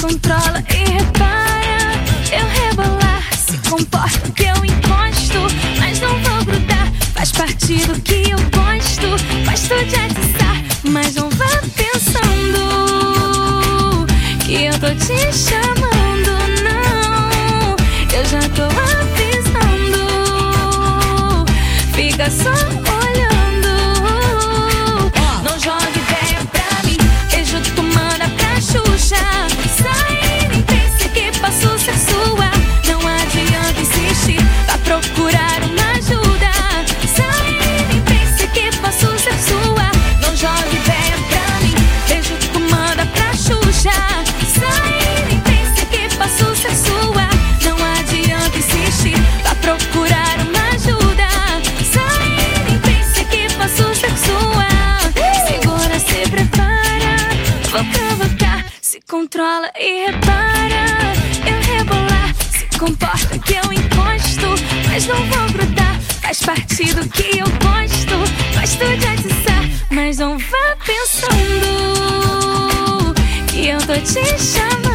controla e repara. Eu rebolar, se comporta que eu encosto, mas não vou grudar. Faz parte do que eu gosto. Gosto de atiçar, mas não vá pensando que eu tô te chamando, controla e repara. Eu rebolar. Se comporta que eu encosto. Mas não vou grudar. Faz parte do que eu gosto. Gosto de atiçar. Mas não vá pensando que eu tô te chamando.